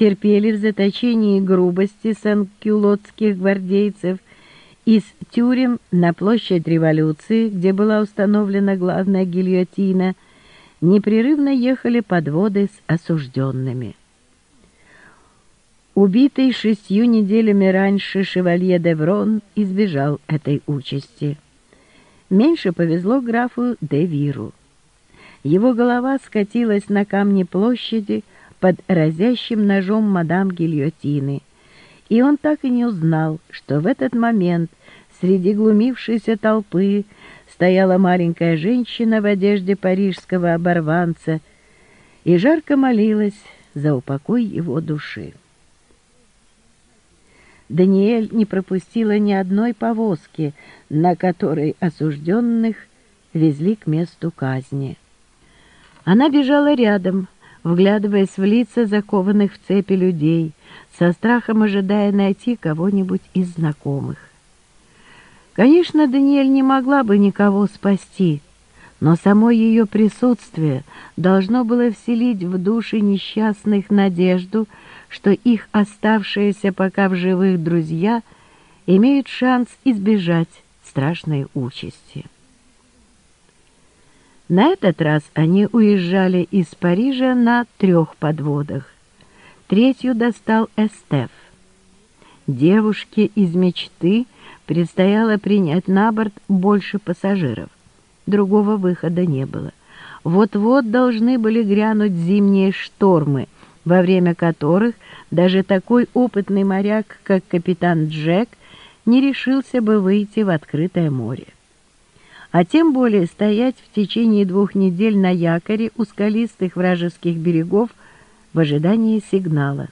терпели в заточении грубости санкюлотских гвардейцев из тюрем на площадь революции, где была установлена главная гильотина, непрерывно ехали подводы с осужденными. Убитый шестью неделями раньше шевалье Деврон избежал этой участи. Меньше повезло графу де Виру. Его голова скатилась на камни площади под разящим ножом мадам Гильотины, и он так и не узнал, что в этот момент среди глумившейся толпы стояла маленькая женщина в одежде парижского оборванца и жарко молилась за упокой его души. Даниэль не пропустила ни одной повозки, на которой осужденных везли к месту казни. Она бежала рядом, вглядываясь в лица закованных в цепи людей, со страхом ожидая найти кого-нибудь из знакомых. Конечно, Даниэль не могла бы никого спасти, но само ее присутствие должно было вселить в души несчастных надежду, что их оставшиеся пока в живых друзья имеют шанс избежать страшной участи. На этот раз они уезжали из Парижа на трех подводах. Третью достал Эстеф. Девушке из мечты предстояло принять на борт больше пассажиров. Другого выхода не было. Вот-вот должны были грянуть зимние штормы — во время которых даже такой опытный моряк, как капитан Джек, не решился бы выйти в открытое море. А тем более стоять в течение двух недель на якоре у скалистых вражеских берегов в ожидании сигнала.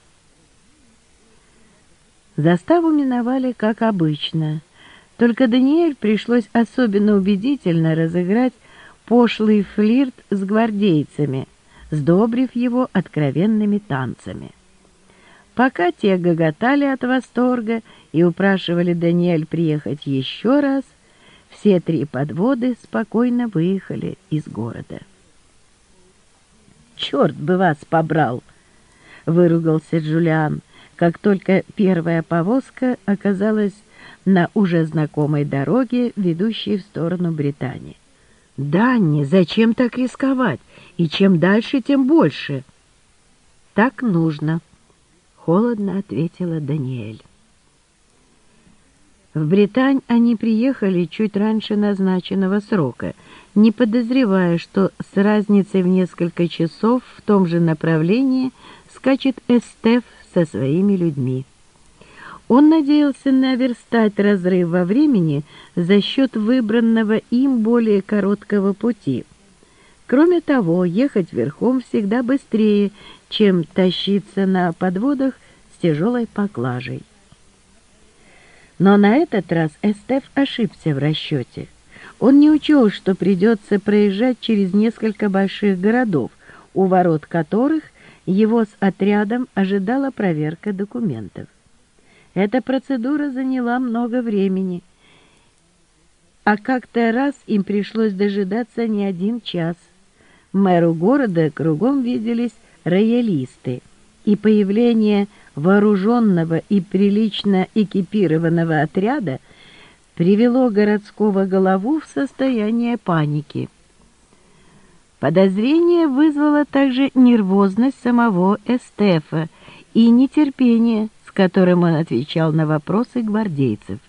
Заставу миновали, как обычно, только Даниэль пришлось особенно убедительно разыграть пошлый флирт с гвардейцами – сдобрив его откровенными танцами. Пока те гоготали от восторга и упрашивали Даниэль приехать еще раз, все три подводы спокойно выехали из города. «Черт бы вас побрал!» — выругался Джулиан, как только первая повозка оказалась на уже знакомой дороге, ведущей в сторону Британии. «Данни, зачем так рисковать? И чем дальше, тем больше». «Так нужно», — холодно ответила Даниэль. В Британь они приехали чуть раньше назначенного срока, не подозревая, что с разницей в несколько часов в том же направлении скачет Эстеф со своими людьми. Он надеялся наверстать разрыв во времени за счет выбранного им более короткого пути. Кроме того, ехать верхом всегда быстрее, чем тащиться на подводах с тяжелой поклажей. Но на этот раз Эстеф ошибся в расчете. Он не учел, что придется проезжать через несколько больших городов, у ворот которых его с отрядом ожидала проверка документов. Эта процедура заняла много времени, а как-то раз им пришлось дожидаться не один час. Мэру города кругом виделись роялисты, и появление вооруженного и прилично экипированного отряда привело городского голову в состояние паники. Подозрение вызвало также нервозность самого Эстефа и нетерпение, которым он отвечал на вопросы гвардейцев.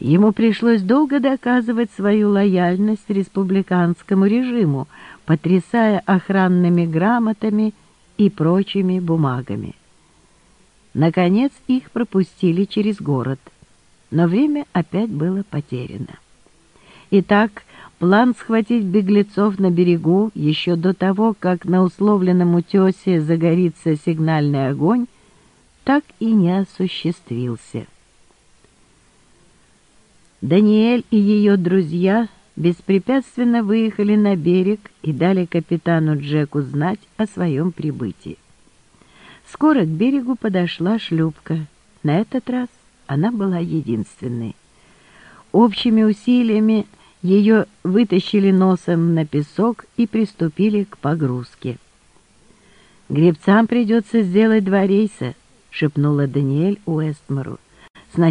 Ему пришлось долго доказывать свою лояльность республиканскому режиму, потрясая охранными грамотами и прочими бумагами. Наконец их пропустили через город, но время опять было потеряно. Итак, план схватить беглецов на берегу еще до того, как на условленном утесе загорится сигнальный огонь, так и не осуществился. Даниэль и ее друзья беспрепятственно выехали на берег и дали капитану Джеку знать о своем прибытии. Скоро к берегу подошла шлюпка. На этот раз она была единственной. Общими усилиями ее вытащили носом на песок и приступили к погрузке. «Гребцам придется сделать два рейса», — шепнула Даниэль Уэстмору.